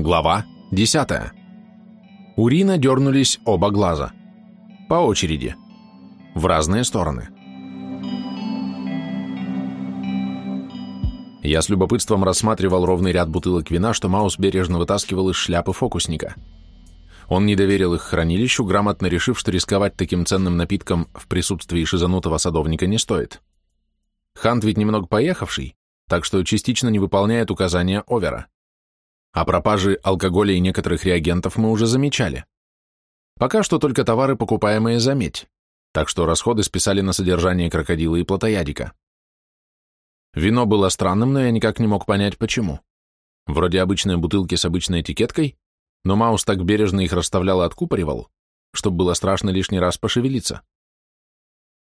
Глава 10. У Рина дернулись оба глаза. По очереди. В разные стороны. Я с любопытством рассматривал ровный ряд бутылок вина, что Маус бережно вытаскивал из шляпы фокусника. Он не доверил их хранилищу, грамотно решив, что рисковать таким ценным напитком в присутствии шизанутого садовника не стоит. Хант ведь немного поехавший, так что частично не выполняет указания Овера. О пропаже алкоголя и некоторых реагентов мы уже замечали. Пока что только товары, покупаемые за медь, так что расходы списали на содержание крокодила и плотоядика. Вино было странным, но я никак не мог понять, почему. Вроде обычные бутылки с обычной этикеткой, но Маус так бережно их расставлял и откупоривал, чтобы было страшно лишний раз пошевелиться.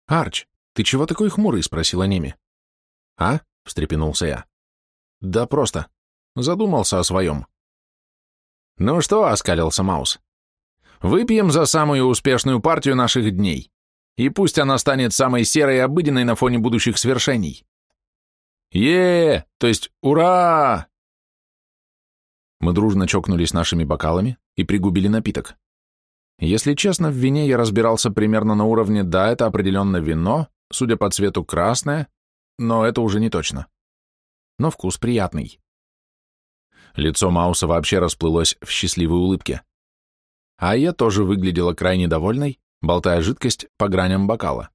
«Арч, ты чего такой хмурый?» — спросила Неми. «А?» — встрепенулся я. «Да просто. Задумался о своем». «Ну что?» — оскалился Маус. «Выпьем за самую успешную партию наших дней, и пусть она станет самой серой и обыденной на фоне будущих свершений». е то есть ура!» Мы дружно чокнулись нашими бокалами и пригубили напиток. Если честно, в вине я разбирался примерно на уровне «да, это определенно вино», судя по цвету красное, но это уже не точно. Но вкус приятный. Лицо Мауса вообще расплылось в счастливой улыбке. А я тоже выглядела крайне довольной, болтая жидкость по граням бокала.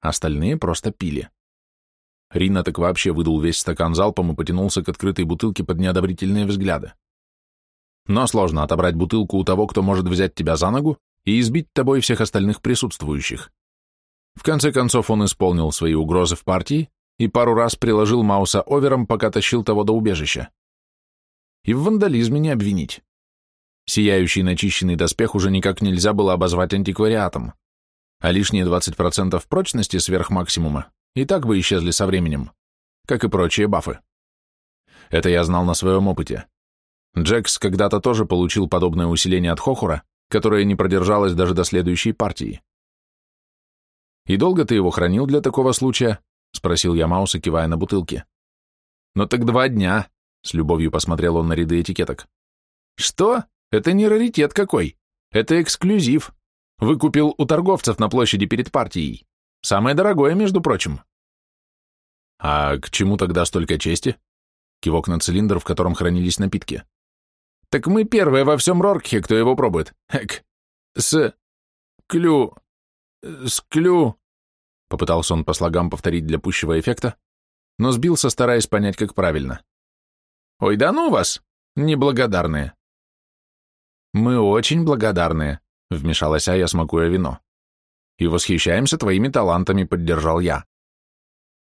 Остальные просто пили. Рина так вообще выдул весь стакан залпом и потянулся к открытой бутылке под неодобрительные взгляды. Но сложно отобрать бутылку у того, кто может взять тебя за ногу и избить тобой всех остальных присутствующих. В конце концов он исполнил свои угрозы в партии и пару раз приложил Мауса овером, пока тащил того до убежища. И в вандализме не обвинить. Сияющий начищенный доспех уже никак нельзя было обозвать антиквариатом, а лишние 20% прочности сверх максимума и так бы исчезли со временем, как и прочие бафы. Это я знал на своем опыте. Джекс когда-то тоже получил подобное усиление от Хохура, которое не продержалось даже до следующей партии. «И долго ты его хранил для такого случая?» — спросил я Мауса, кивая на бутылки. «Ну так два дня», — с любовью посмотрел он на ряды этикеток. «Что? Это не раритет какой. Это эксклюзив. Выкупил у торговцев на площади перед партией. Самое дорогое, между прочим. А к чему тогда столько чести? Кивок на цилиндр, в котором хранились напитки. Так мы первые во всем Роркхе, кто его пробует. Эк. С... Клю... С клю... Попытался он по слогам повторить для пущего эффекта, но сбился, стараясь понять, как правильно. «Ой, да ну вас! Неблагодарные!» «Мы очень благодарные», — вмешалась Ая, смакуя вино и восхищаемся твоими талантами», — поддержал я.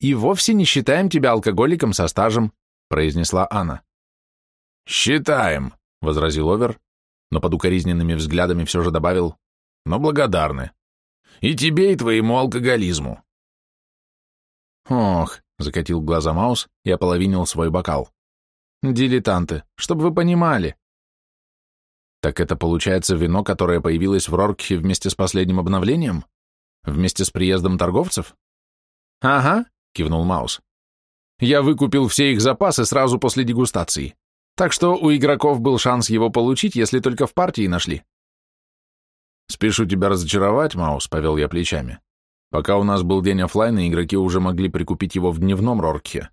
«И вовсе не считаем тебя алкоголиком со стажем», — произнесла Анна. «Считаем», — возразил Овер, но под укоризненными взглядами все же добавил, «но благодарны. И тебе, и твоему алкоголизму». «Ох», — закатил глаза Маус и ополовинил свой бокал. «Дилетанты, чтобы вы понимали». «Так это получается вино, которое появилось в Роркхе вместе с последним обновлением?» Вместе с приездом торговцев? Ага, кивнул Маус. Я выкупил все их запасы сразу после дегустации. Так что у игроков был шанс его получить, если только в партии нашли. Спешу тебя разочаровать, Маус, повел я плечами. Пока у нас был день оффлайна, игроки уже могли прикупить его в дневном Роркхе.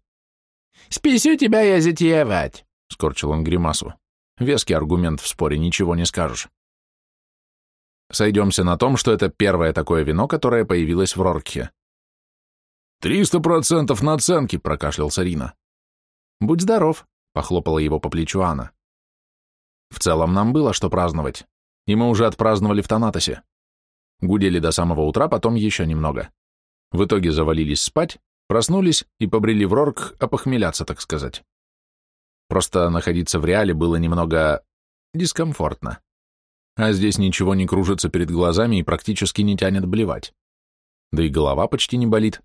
«Спесю тебя я затеевать», — скорчил он гримасу. Веский аргумент в споре, ничего не скажешь. Сойдемся на том, что это первое такое вино, которое появилось в Роркхе. «Триста процентов наценки!» — прокашлялся Рина. «Будь здоров!» — похлопала его по плечу Анна. В целом нам было что праздновать, и мы уже отпраздновали в Танатосе. Гудели до самого утра, потом еще немного. В итоге завалились спать, проснулись и побрели в Рорк опохмеляться, так сказать. Просто находиться в реале было немного дискомфортно а здесь ничего не кружится перед глазами и практически не тянет блевать. Да и голова почти не болит.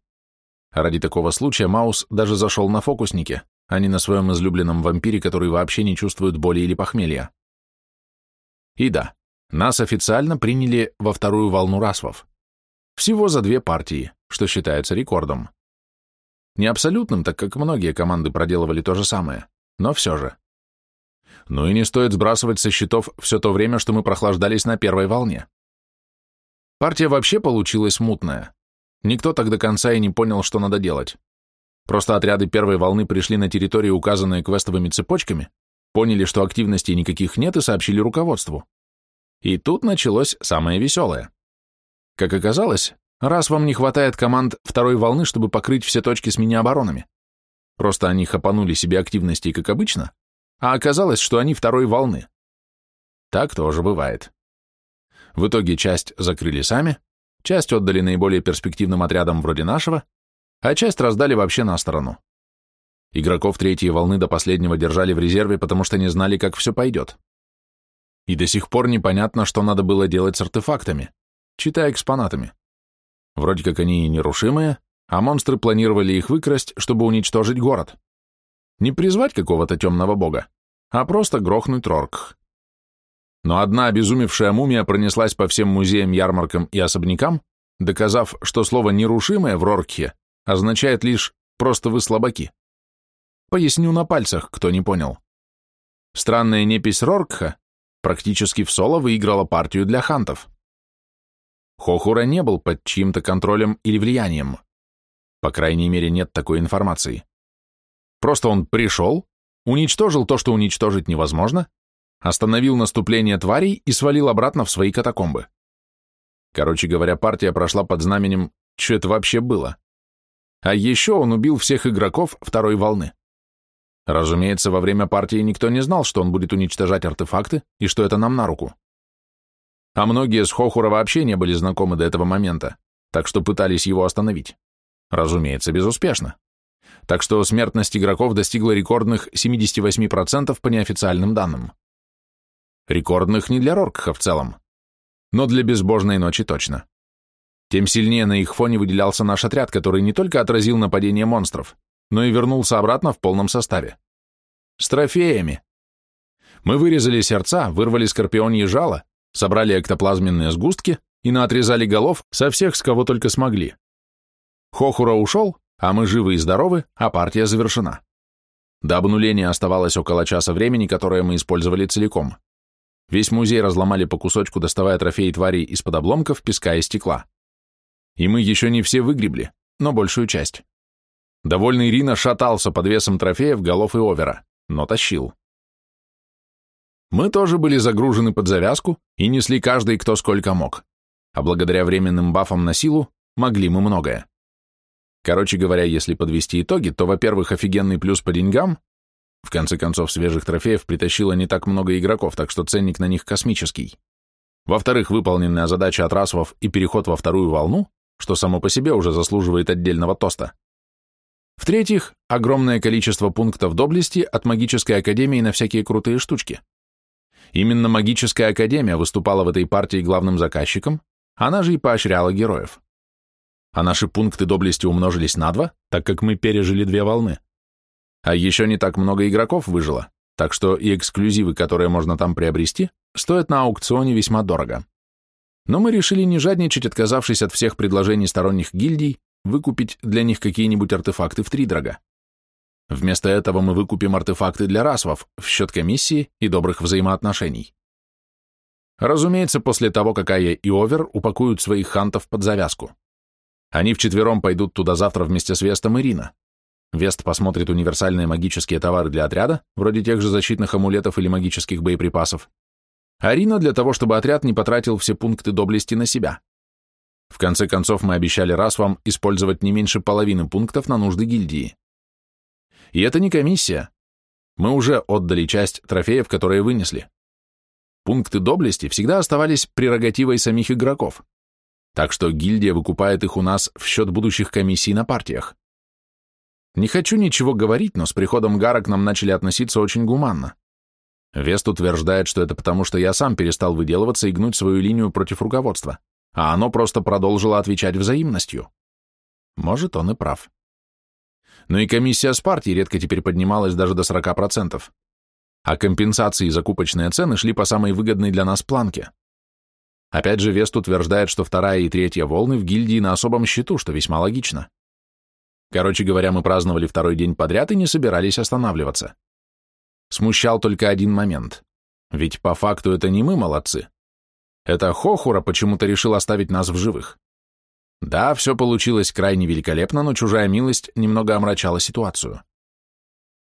Ради такого случая Маус даже зашел на фокуснике, а не на своем излюбленном вампире, который вообще не чувствует боли или похмелья. И да, нас официально приняли во вторую волну расвов. Всего за две партии, что считается рекордом. Не абсолютным, так как многие команды проделывали то же самое, но все же. Ну и не стоит сбрасывать со счетов все то время, что мы прохлаждались на первой волне. Партия вообще получилась мутная. Никто так до конца и не понял, что надо делать. Просто отряды первой волны пришли на территории, указанные квестовыми цепочками, поняли, что активностей никаких нет и сообщили руководству. И тут началось самое веселое. Как оказалось, раз вам не хватает команд второй волны, чтобы покрыть все точки с мини-оборонами. Просто они хапанули себе активностей, как обычно, а оказалось, что они второй волны. Так тоже бывает. В итоге часть закрыли сами, часть отдали наиболее перспективным отрядам вроде нашего, а часть раздали вообще на сторону. Игроков третьей волны до последнего держали в резерве, потому что не знали, как все пойдет. И до сих пор непонятно, что надо было делать с артефактами, читая экспонатами. Вроде как они и нерушимые, а монстры планировали их выкрасть, чтобы уничтожить город. Не призвать какого-то темного бога, а просто грохнуть Роркх. Но одна обезумевшая мумия пронеслась по всем музеям, ярмаркам и особнякам, доказав, что слово «нерушимое» в Роркхе означает лишь «просто вы слабаки». Поясню на пальцах, кто не понял. Странная непись Роркха практически в соло выиграла партию для хантов. Хохура не был под чьим-то контролем или влиянием. По крайней мере, нет такой информации. Просто он пришел, уничтожил то, что уничтожить невозможно, остановил наступление тварей и свалил обратно в свои катакомбы. Короче говоря, партия прошла под знаменем «Что это вообще было?». А еще он убил всех игроков второй волны. Разумеется, во время партии никто не знал, что он будет уничтожать артефакты и что это нам на руку. А многие с Хохура вообще не были знакомы до этого момента, так что пытались его остановить. Разумеется, безуспешно. Так что смертность игроков достигла рекордных 78% по неофициальным данным. Рекордных не для Роркха в целом, но для безбожной ночи точно. Тем сильнее на их фоне выделялся наш отряд, который не только отразил нападение монстров, но и вернулся обратно в полном составе. С трофеями. Мы вырезали сердца, вырвали скорпионьи жало, собрали эктоплазменные сгустки и наотрезали голов со всех, с кого только смогли. Хохура ушел, а мы живы и здоровы, а партия завершена. До обнуления оставалось около часа времени, которое мы использовали целиком. Весь музей разломали по кусочку, доставая трофеи тварей из-под обломков, песка и стекла. И мы еще не все выгребли, но большую часть. Довольный Рина шатался под весом трофеев, голов и овера, но тащил. Мы тоже были загружены под завязку и несли каждый кто сколько мог, а благодаря временным бафам на силу могли мы многое. Короче говоря, если подвести итоги, то, во-первых, офигенный плюс по деньгам, в конце концов, свежих трофеев притащило не так много игроков, так что ценник на них космический. Во-вторых, выполненная задача от расвов и переход во вторую волну, что само по себе уже заслуживает отдельного тоста. В-третьих, огромное количество пунктов доблести от магической академии на всякие крутые штучки. Именно магическая академия выступала в этой партии главным заказчиком, она же и поощряла героев. А наши пункты доблести умножились на два, так как мы пережили две волны. А еще не так много игроков выжило, так что и эксклюзивы, которые можно там приобрести, стоят на аукционе весьма дорого. Но мы решили не жадничать, отказавшись от всех предложений сторонних гильдий, выкупить для них какие-нибудь артефакты в втридорога. Вместо этого мы выкупим артефакты для расвов в счет комиссии и добрых взаимоотношений. Разумеется, после того, как Ая и Овер упакуют своих хантов под завязку. Они вчетвером пойдут туда завтра вместе с Вестом и Рина. Вест посмотрит универсальные магические товары для отряда, вроде тех же защитных амулетов или магических боеприпасов. А Рина для того, чтобы отряд не потратил все пункты доблести на себя. В конце концов, мы обещали раз вам использовать не меньше половины пунктов на нужды гильдии. И это не комиссия. Мы уже отдали часть трофеев, которые вынесли. Пункты доблести всегда оставались прерогативой самих игроков, так что гильдия выкупает их у нас в счет будущих комиссий на партиях. Не хочу ничего говорить, но с приходом Гара к нам начали относиться очень гуманно. Вест утверждает, что это потому, что я сам перестал выделываться и гнуть свою линию против руководства а оно просто продолжило отвечать взаимностью. Может, он и прав. Но и комиссия с партии редко теперь поднималась даже до 40%. А компенсации и закупочные цены шли по самой выгодной для нас планке. Опять же, Вест утверждает, что вторая и третья волны в гильдии на особом счету, что весьма логично. Короче говоря, мы праздновали второй день подряд и не собирались останавливаться. смущал только один момент. Ведь по факту это не мы молодцы. Это Хохура почему-то решил оставить нас в живых. Да, все получилось крайне великолепно, но чужая милость немного омрачала ситуацию.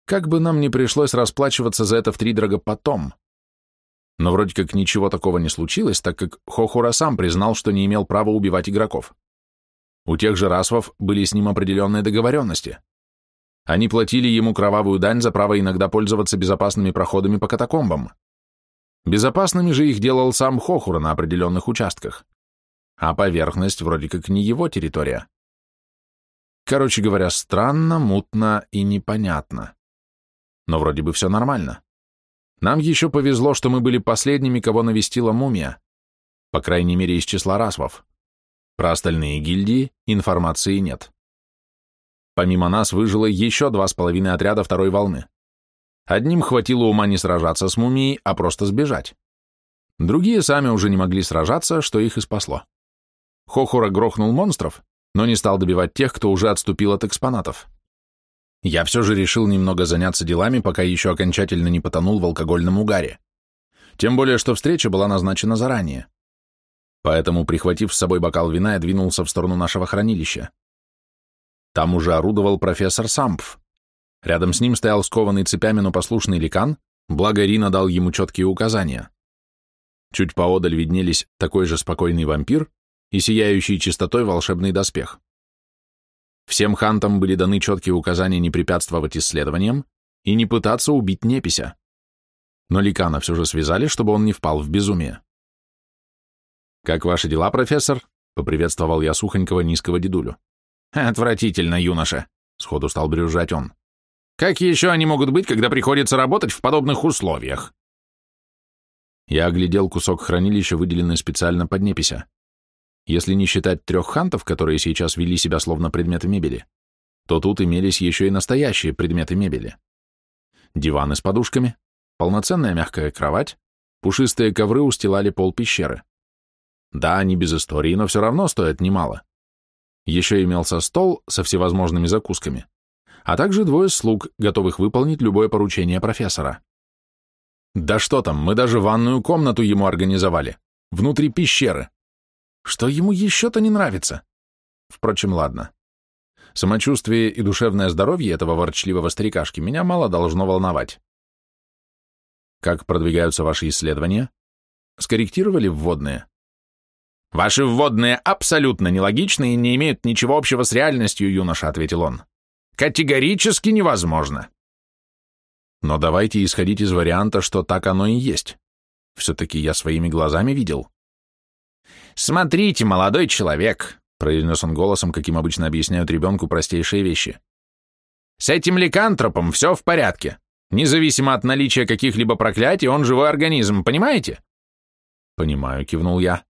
Как бы нам ни пришлось расплачиваться за это втридорого потом. Но вроде как ничего такого не случилось, так как Хохура сам признал, что не имел права убивать игроков. У тех же расвов были с ним определенные договоренности. Они платили ему кровавую дань за право иногда пользоваться безопасными проходами по катакомбам. Безопасными же их делал сам Хохура на определенных участках. А поверхность вроде как не его территория. Короче говоря, странно, мутно и непонятно. Но вроде бы все нормально. Нам еще повезло, что мы были последними, кого навестила мумия. По крайней мере, из числа расвов. Про остальные гильдии информации нет. Помимо нас выжило еще два с половиной отряда второй волны. Одним хватило ума не сражаться с мумией, а просто сбежать. Другие сами уже не могли сражаться, что их и спасло. Хохура грохнул монстров, но не стал добивать тех, кто уже отступил от экспонатов. Я все же решил немного заняться делами, пока еще окончательно не потонул в алкогольном угаре. Тем более, что встреча была назначена заранее. Поэтому, прихватив с собой бокал вина, я двинулся в сторону нашего хранилища. Там уже орудовал профессор Сампф. Рядом с ним стоял скованный цепями, но послушный ликан, благо Рина дал ему четкие указания. Чуть поодаль виднелись такой же спокойный вампир и сияющий чистотой волшебный доспех. Всем хантам были даны четкие указания не препятствовать исследованиям и не пытаться убить непися. Но Ликана все же связали, чтобы он не впал в безумие. «Как ваши дела, профессор?» — поприветствовал я сухонького низкого дедулю. «Отвратительно, юноша», — сходу стал брюзжать он. «Как еще они могут быть, когда приходится работать в подобных условиях?» Я оглядел кусок хранилища, выделенный специально под непися. Если не считать трех хантов, которые сейчас вели себя словно предметы мебели, то тут имелись еще и настоящие предметы мебели. Диваны с подушками, полноценная мягкая кровать, пушистые ковры устилали пол пещеры. Да, они без истории, но все равно стоят немало. Еще имелся стол со всевозможными закусками, а также двое слуг, готовых выполнить любое поручение профессора. Да что там, мы даже ванную комнату ему организовали, внутри пещеры. Что ему еще-то не нравится? Впрочем, ладно. Самочувствие и душевное здоровье этого ворчливого старикашки меня мало должно волновать. Как продвигаются ваши исследования? Скорректировали вводные? «Ваши вводные абсолютно нелогичны и не имеют ничего общего с реальностью, юноша», — ответил он. «Категорически невозможно». Но давайте исходить из варианта, что так оно и есть. Все-таки я своими глазами видел. «Смотрите, молодой человек», — произнес он голосом, каким обычно объясняют ребенку простейшие вещи. «С этим ликантропом все в порядке. Независимо от наличия каких-либо проклятий, он живой организм, понимаете?» «Понимаю», — кивнул я.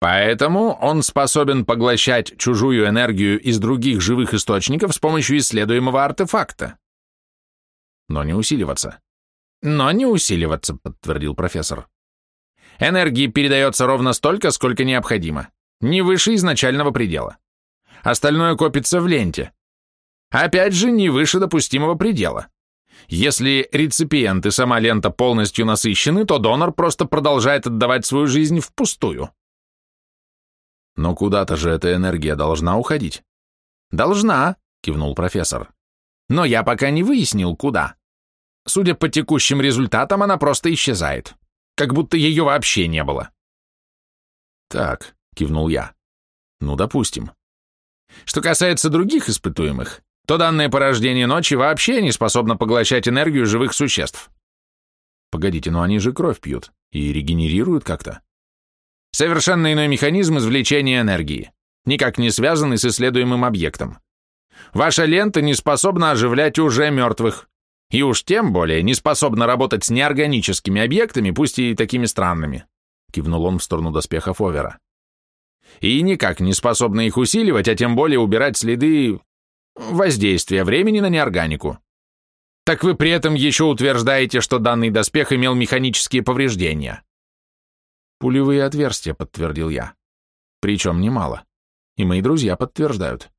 Поэтому он способен поглощать чужую энергию из других живых источников с помощью исследуемого артефакта. Но не усиливаться. Но не усиливаться, подтвердил профессор. Энергии передается ровно столько, сколько необходимо, не выше изначального предела. Остальное копится в ленте. Опять же, не выше допустимого предела. Если реципиент и сама лента полностью насыщены, то донор просто продолжает отдавать свою жизнь впустую. Но куда-то же эта энергия должна уходить. Должна, кивнул профессор. Но я пока не выяснил, куда. Судя по текущим результатам, она просто исчезает. Как будто ее вообще не было. Так, кивнул я. Ну, допустим. Что касается других испытуемых, то данное порождение ночи вообще не способно поглощать энергию живых существ. Погодите, но они же кровь пьют и регенерируют как-то. Совершенно иной механизм извлечения энергии, никак не связанный с исследуемым объектом. Ваша лента не способна оживлять уже мертвых, и уж тем более не способна работать с неорганическими объектами, пусть и такими странными, кивнул он в сторону доспехов Овера. И никак не способна их усиливать, а тем более убирать следы воздействия времени на неорганику. Так вы при этом еще утверждаете, что данный доспех имел механические повреждения. Пулевые отверстия, подтвердил я. Причем немало. И мои друзья подтверждают.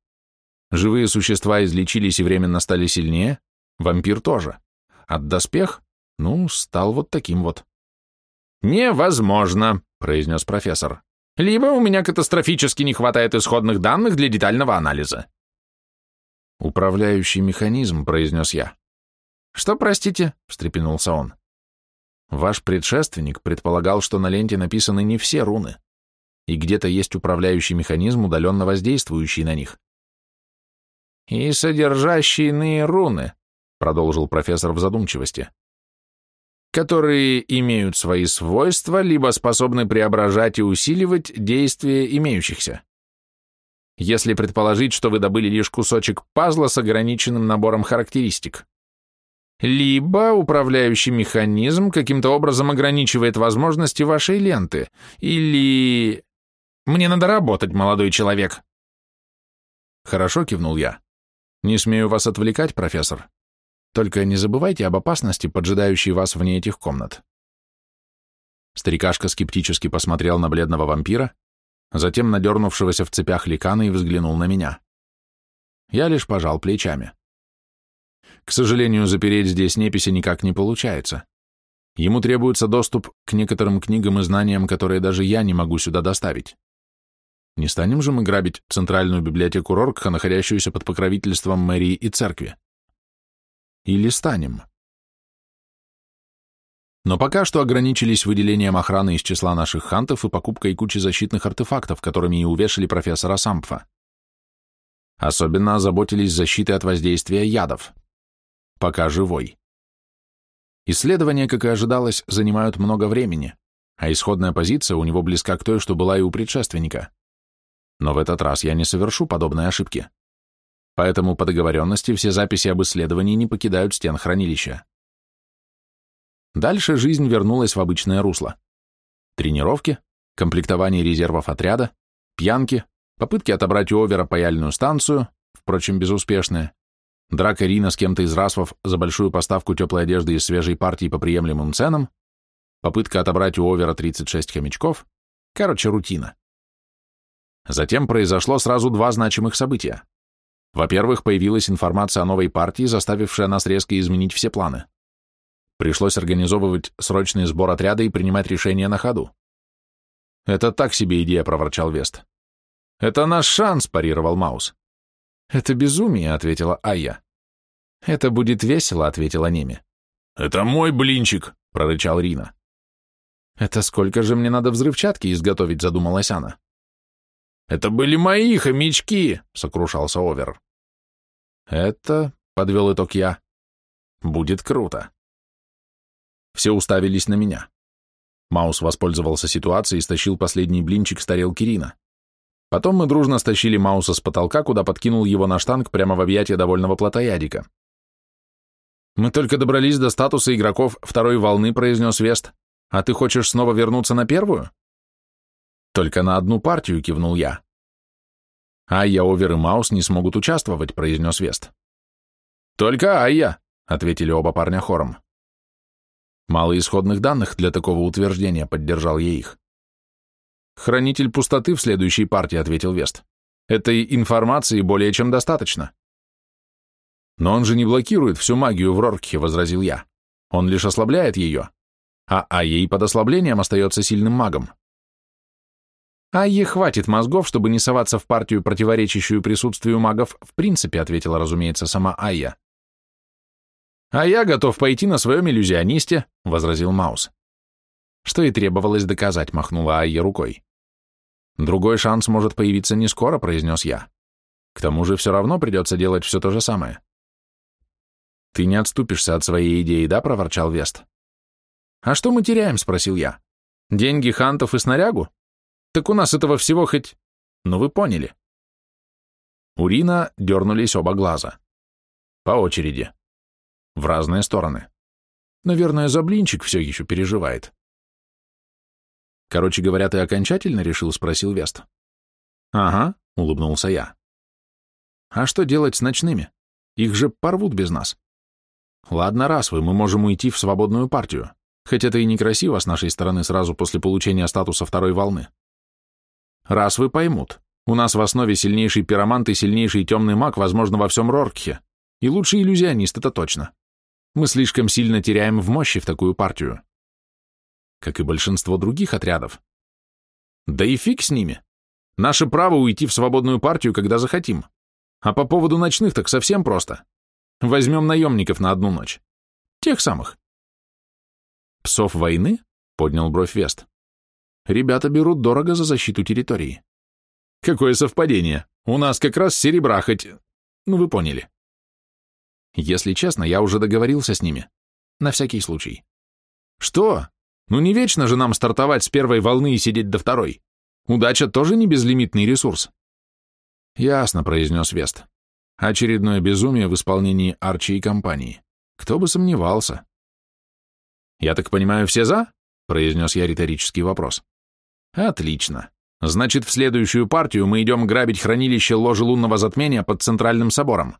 Живые существа излечились и временно стали сильнее, вампир тоже. от доспех, ну, стал вот таким вот. «Невозможно», — произнес профессор. «Либо у меня катастрофически не хватает исходных данных для детального анализа». «Управляющий механизм», — произнес я. «Что, простите?» — встрепенулся он. «Ваш предшественник предполагал, что на ленте написаны не все руны, и где-то есть управляющий механизм, удаленно воздействующий на них». «И содержащие иные руны», — продолжил профессор в задумчивости которые имеют свои свойства, либо способны преображать и усиливать действия имеющихся. Если предположить, что вы добыли лишь кусочек пазла с ограниченным набором характеристик. Либо управляющий механизм каким-то образом ограничивает возможности вашей ленты. Или... Мне надо работать, молодой человек. Хорошо, кивнул я. Не смею вас отвлекать, профессор. Только не забывайте об опасности, поджидающей вас вне этих комнат. Старикашка скептически посмотрел на бледного вампира, затем надернувшегося в цепях ликана и взглянул на меня. Я лишь пожал плечами. К сожалению, запереть здесь неписи никак не получается. Ему требуется доступ к некоторым книгам и знаниям, которые даже я не могу сюда доставить. Не станем же мы грабить центральную библиотеку Роркха, находящуюся под покровительством мэрии и церкви. Или станем? Но пока что ограничились выделением охраны из числа наших хантов и покупкой кучи защитных артефактов, которыми и увешали профессора Сампфа. Особенно озаботились защитой от воздействия ядов. Пока живой. Исследования, как и ожидалось, занимают много времени, а исходная позиция у него близка к той, что была и у предшественника. Но в этот раз я не совершу подобной ошибки поэтому по договоренности все записи об исследовании не покидают стен хранилища. Дальше жизнь вернулась в обычное русло. Тренировки, комплектование резервов отряда, пьянки, попытки отобрать у Овера паяльную станцию, впрочем, безуспешные, драка Рина с кем-то из расвов за большую поставку теплой одежды из свежей партии по приемлемым ценам, попытка отобрать у Овера 36 хомячков, короче, рутина. Затем произошло сразу два значимых события. Во-первых, появилась информация о новой партии, заставившая нас резко изменить все планы. Пришлось организовывать срочный сбор отряда и принимать решения на ходу. «Это так себе идея», — проворчал Вест. «Это наш шанс», — парировал Маус. «Это безумие», — ответила Айя. «Это будет весело», — ответила Неми. «Это мой блинчик», — прорычал Рина. «Это сколько же мне надо взрывчатки изготовить?» — задумалась она. «Это были мои хомячки!» — сокрушался Овер. «Это, — подвел итог я, — будет круто». Все уставились на меня. Маус воспользовался ситуацией и стащил последний блинчик с тарелки Рина. Потом мы дружно стащили Мауса с потолка, куда подкинул его на штанг прямо в объятия довольного плотоядика. «Мы только добрались до статуса игроков второй волны», — произнес Вест. «А ты хочешь снова вернуться на первую?» «Только на одну партию», — кивнул я. «Айя, Овер и Маус не смогут участвовать», — произнес Вест. «Только Айя», — ответили оба парня хором. «Мало исходных данных для такого утверждения», — поддержал я их. «Хранитель пустоты в следующей партии», — ответил Вест. «Этой информации более чем достаточно». «Но он же не блокирует всю магию в Роркхе», — возразил я. «Он лишь ослабляет ее, а Айей под ослаблением остается сильным магом». «Айе хватит мозгов, чтобы не соваться в партию, противоречащую присутствию магов, в принципе», ответила, разумеется, сама Айя. «А я готов пойти на своем иллюзионисте», — возразил Маус. Что и требовалось доказать, махнула Айя рукой. «Другой шанс может появиться не скоро», — произнес я. «К тому же все равно придется делать все то же самое». «Ты не отступишься от своей идеи, да?» — проворчал Вест. «А что мы теряем?» — спросил я. «Деньги хантов и снарягу? Так у нас этого всего хоть... Ну вы поняли. У Рина дернулись оба глаза. По очереди. В разные стороны. Наверное, за блинчик все еще переживает. Короче говоря, ты окончательно решил, спросил Вест. Ага, улыбнулся я. А что делать с ночными? Их же порвут без нас. Ладно, раз вы, мы можем уйти в свободную партию, хоть это и некрасиво с нашей стороны сразу после получения статуса второй волны. Раз вы поймут, у нас в основе сильнейший пиромант и сильнейший темный маг, возможно, во всем Роркхе, и лучший иллюзионист, это точно. Мы слишком сильно теряем в мощи в такую партию. Как и большинство других отрядов. Да и фиг с ними. Наше право уйти в свободную партию, когда захотим. А по поводу ночных так совсем просто. Возьмем наемников на одну ночь. Тех самых. Псов войны? Поднял бровь Вест. Ребята берут дорого за защиту территории. Какое совпадение. У нас как раз серебра хоть... Ну, вы поняли. Если честно, я уже договорился с ними. На всякий случай. Что? Ну не вечно же нам стартовать с первой волны и сидеть до второй. Удача тоже не безлимитный ресурс. Ясно, произнес Вест. Очередное безумие в исполнении Арчи и компании. Кто бы сомневался. Я так понимаю, все за? произнес я риторический вопрос. Отлично. Значит, в следующую партию мы идем грабить хранилище ложи лунного затмения под Центральным собором.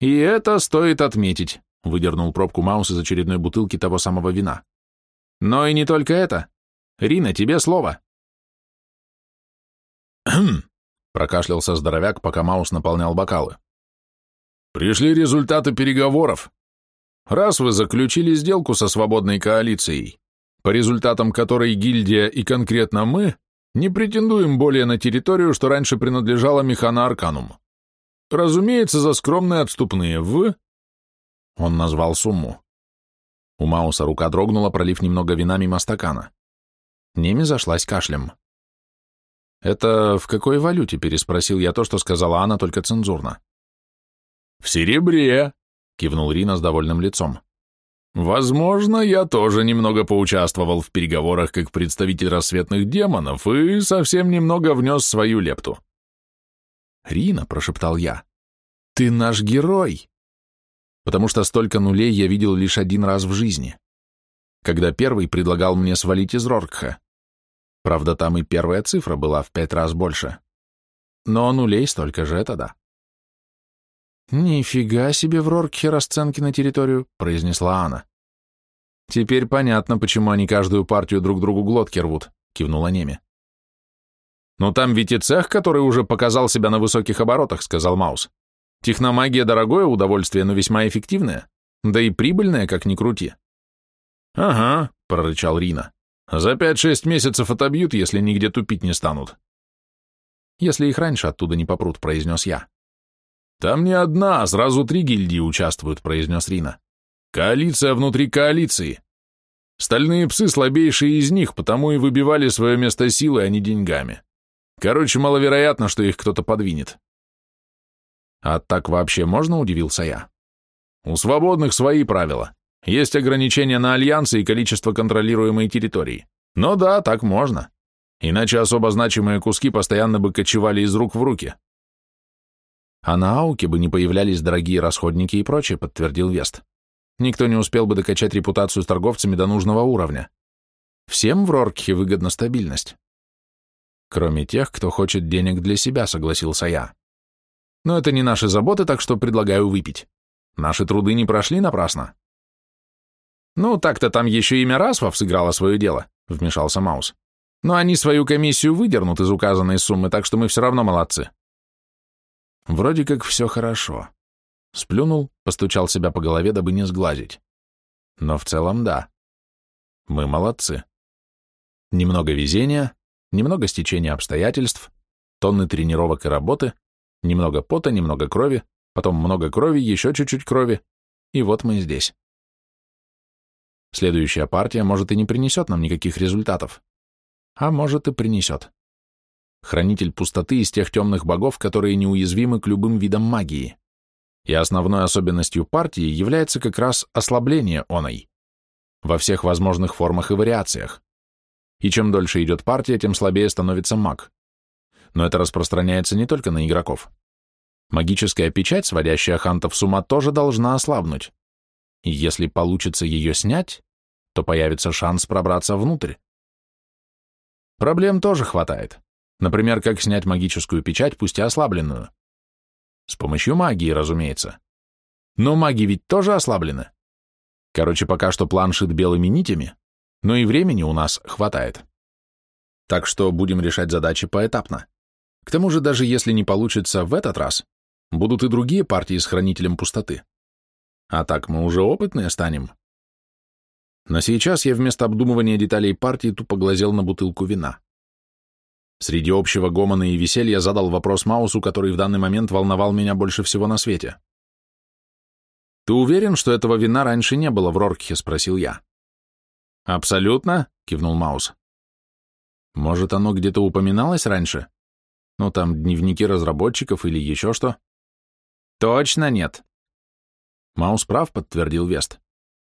И это стоит отметить, выдернул пробку Маус из очередной бутылки того самого вина. Но и не только это. Рина, тебе слово. «Хм», — прокашлялся здоровяк, пока Маус наполнял бокалы. «Пришли результаты переговоров. Раз вы заключили сделку со свободной коалицией, по результатам которой гильдия и конкретно мы не претендуем более на территорию, что раньше принадлежала Механа Арканум. Разумеется, за скромные отступные в...» Он назвал сумму. У Мауса рука дрогнула, пролив немного вина мимо стакана. Неми зашлась кашлем. «Это в какой валюте?» — переспросил я то, что сказала Анна, только цензурно. «В серебре», — кивнул Рина с довольным лицом. «Возможно, я тоже немного поучаствовал в переговорах как представитель рассветных демонов и совсем немного внес свою лепту». «Рина», — прошептал я, — «ты наш герой!» Потому что столько нулей я видел лишь один раз в жизни, когда первый предлагал мне свалить из Роркха. Правда, там и первая цифра была в пять раз больше. Но нулей столько же, это да. «Нифига себе в Роркхе расценки на территорию», — произнесла Анна. «Теперь понятно, почему они каждую партию друг другу глотки рвут», — кивнула Неме. «Ну там ведь и цех, который уже показал себя на высоких оборотах», — сказал Маус. «Техномагия — дорогое удовольствие, но весьма эффективное, да и прибыльное, как ни крути». «Ага», — прорычал Рина. За пять-шесть месяцев отобьют, если нигде тупить не станут. Если их раньше оттуда не попрут, произнес я. Там не одна, а сразу три гильдии участвуют, произнес Рина. Коалиция внутри коалиции. Стальные псы слабейшие из них, потому и выбивали свое место силой, а не деньгами. Короче, маловероятно, что их кто-то подвинет. А так вообще можно, удивился я. У свободных свои правила. Есть ограничения на альянсы и количество контролируемой территории. Но да, так можно. Иначе особо значимые куски постоянно бы кочевали из рук в руки. А на Ауке бы не появлялись дорогие расходники и прочее, подтвердил Вест. Никто не успел бы докачать репутацию с торговцами до нужного уровня. Всем в Роркхе выгодна стабильность. Кроме тех, кто хочет денег для себя, согласился я. Но это не наши заботы, так что предлагаю выпить. Наши труды не прошли напрасно. «Ну, так-то там еще имя Расвов сыграло свое дело», — вмешался Маус. «Но они свою комиссию выдернут из указанной суммы, так что мы все равно молодцы». Вроде как все хорошо. Сплюнул, постучал себя по голове, дабы не сглазить. Но в целом да. Мы молодцы. Немного везения, немного стечения обстоятельств, тонны тренировок и работы, немного пота, немного крови, потом много крови, еще чуть-чуть крови, и вот мы здесь. Следующая партия, может, и не принесет нам никаких результатов. А может, и принесет. Хранитель пустоты из тех темных богов, которые неуязвимы к любым видам магии. И основной особенностью партии является как раз ослабление оной. Во всех возможных формах и вариациях. И чем дольше идет партия, тем слабее становится маг. Но это распространяется не только на игроков. Магическая печать, сводящая хантов с ума, тоже должна ослабнуть. И если получится ее снять, то появится шанс пробраться внутрь. Проблем тоже хватает. Например, как снять магическую печать, пусть и ослабленную. С помощью магии, разумеется. Но маги ведь тоже ослаблены. Короче, пока что план шит белыми нитями, но и времени у нас хватает. Так что будем решать задачи поэтапно. К тому же, даже если не получится в этот раз, будут и другие партии с хранителем пустоты. А так мы уже опытные станем. Но сейчас я вместо обдумывания деталей партии тупо глазел на бутылку вина. Среди общего гомона и веселья задал вопрос Маусу, который в данный момент волновал меня больше всего на свете. «Ты уверен, что этого вина раньше не было в Роркхе?» — спросил я. «Абсолютно», — кивнул Маус. «Может, оно где-то упоминалось раньше? Ну, там, дневники разработчиков или еще что?» «Точно нет». Маус прав, подтвердил Вест.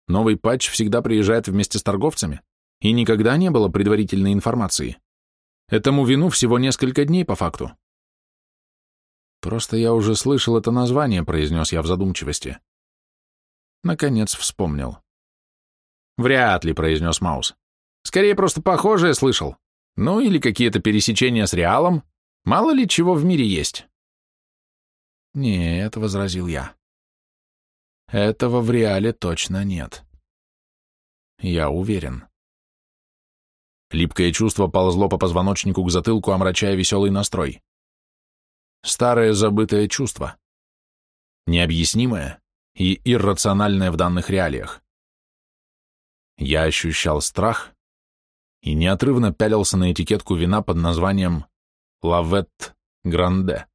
Новый патч всегда приезжает вместе с торговцами, и никогда не было предварительной информации. Этому вину всего несколько дней по факту. Просто я уже слышал это название, произнес я в задумчивости. Наконец вспомнил. Вряд ли, произнес Маус. Скорее просто похожее слышал. Ну или какие-то пересечения с Реалом. Мало ли чего в мире есть. Нет, возразил я. Этого в Реале точно нет. Я уверен. Липкое чувство ползло по позвоночнику к затылку, омрачая веселый настрой. Старое забытое чувство. Необъяснимое и иррациональное в данных реалиях. Я ощущал страх и неотрывно пялился на этикетку вина под названием «Лавет Гранде».